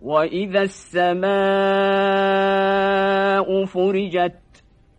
وإذا السماء فرجت